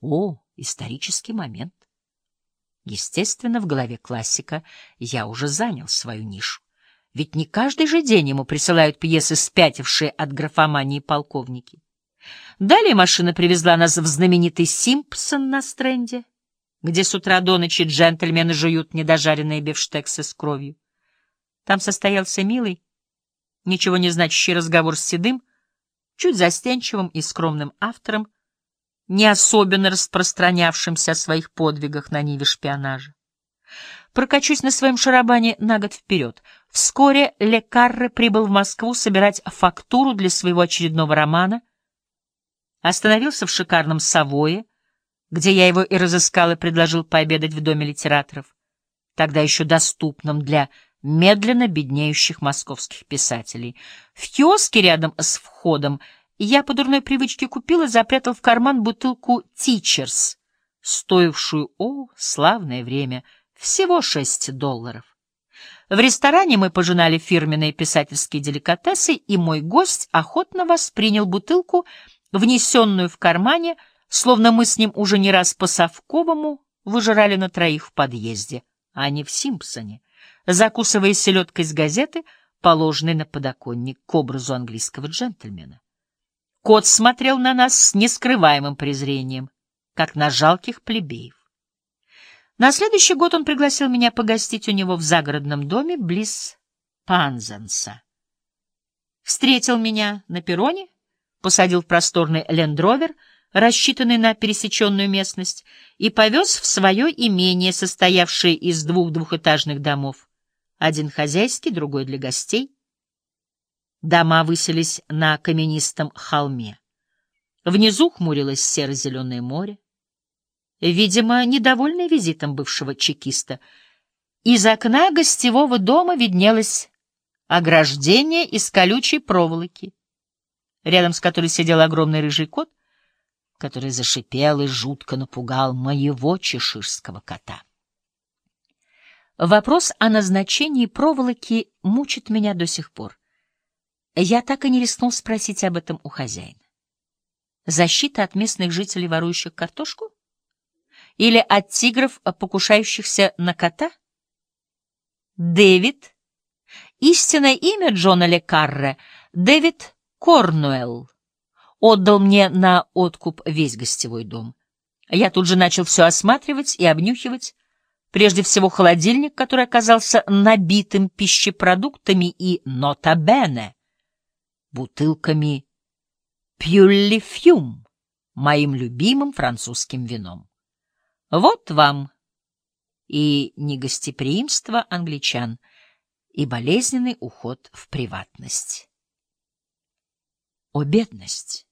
О, исторический момент. Естественно, в голове классика я уже занял свою нишу. Ведь не каждый же день ему присылают пьесы, спятившие от графомании полковники. Далее машина привезла нас в знаменитый Симпсон на стренде, где с утра до ночи джентльмены жуют недожаренные бифштексы с кровью. Там состоялся милый, ничего не значащий разговор с Седым, чуть застенчивым и скромным автором, не особенно распространявшимся о своих подвигах на ниве шпионажа. Прокачусь на своем шарабане на год вперед. Вскоре Лекарре прибыл в Москву собирать фактуру для своего очередного романа, остановился в шикарном Савое, где я его и разыскал и предложил пообедать в Доме литераторов, тогда еще доступном для медленно беднеющих московских писателей. В киоске рядом с входом я по дурной привычке купил и запрятал в карман бутылку «Тичерс», стоившую, о, славное время, всего шесть долларов. В ресторане мы пожинали фирменные писательские деликатесы, и мой гость охотно воспринял бутылку, внесенную в кармане, словно мы с ним уже не раз по Совковому выжирали на троих в подъезде, а не в Симпсоне, закусывая селедкой с газеты, положенной на подоконник к образу английского джентльмена. Кот смотрел на нас с нескрываемым презрением, как на жалких плебеев. На следующий год он пригласил меня погостить у него в загородном доме близ Панзенса. Встретил меня на перроне, посадил в просторный лендровер, рассчитанный на пересеченную местность, и повез в свое имение, состоявшее из двух двухэтажных домов. Один хозяйский, другой для гостей. Дома высились на каменистом холме. Внизу хмурилось серо-зеленое море. Видимо, недовольный визитом бывшего чекиста, из окна гостевого дома виднелось ограждение из колючей проволоки, рядом с которой сидел огромный рыжий кот, который зашипел и жутко напугал моего чеширского кота. Вопрос о назначении проволоки мучит меня до сих пор. Я так и не рискнул спросить об этом у хозяина. Защита от местных жителей, ворующих картошку? Или от тигров, покушающихся на кота? Дэвид. Истинное имя Джона Ле Карре — Дэвид Корнуэлл. Отдал мне на откуп весь гостевой дом. Я тут же начал все осматривать и обнюхивать, прежде всего холодильник, который оказался набитым пищепродуктами и, нота бене, бутылками «Пюллифюм», моим любимым французским вином. Вот вам и негостеприимство англичан, и болезненный уход в приватность. О, бедность!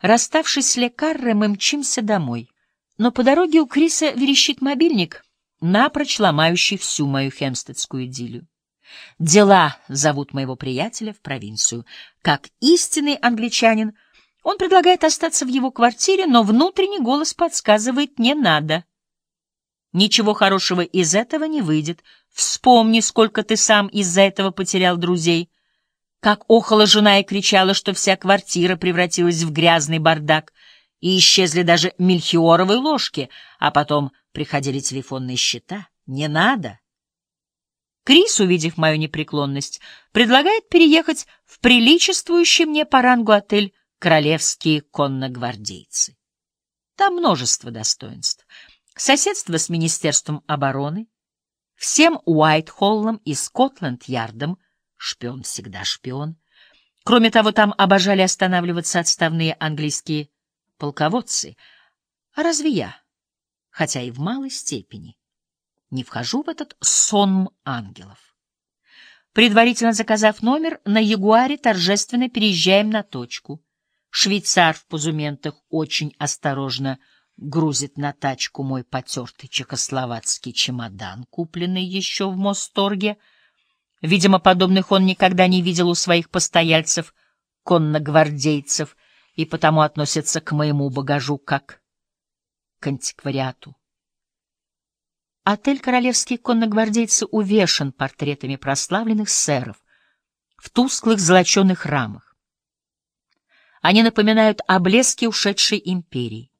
Расставшись с лекаррой, мы мчимся домой, но по дороге у Криса верещит мобильник, напрочь ломающий всю мою хемстедскую идиллию. Дела зовут моего приятеля в провинцию. Как истинный англичанин, он предлагает остаться в его квартире, но внутренний голос подсказывает «не надо». Ничего хорошего из этого не выйдет. Вспомни, сколько ты сам из-за этого потерял друзей. Как охала жена и кричала, что вся квартира превратилась в грязный бардак, и исчезли даже мельхиоровые ложки, а потом приходили телефонные счета. Не надо. Крис, увидев мою непреклонность, предлагает переехать в приличествующий мне по рангу отель «Королевские конногвардейцы». Там множество достоинств. Соседство с Министерством обороны, всем Уайт-Холлом и Скотланд-Ярдом, шпион всегда шпион. Кроме того, там обожали останавливаться отставные английские полководцы. А разве я, хотя и в малой степени, не вхожу в этот сон ангелов. Предварительно заказав номер, на Ягуаре торжественно переезжаем на точку. Швейцар в пузументах очень осторожно грузит на тачку мой потертый чехословацкий чемодан, купленный еще в Мосторге. Видимо, подобных он никогда не видел у своих постояльцев, конногвардейцев, и потому относится к моему багажу как к антиквариату. Отель «Королевские конногвардейцы» увешан портретами прославленных сэров в тусклых золоченых рамах. Они напоминают о блеске ушедшей империи.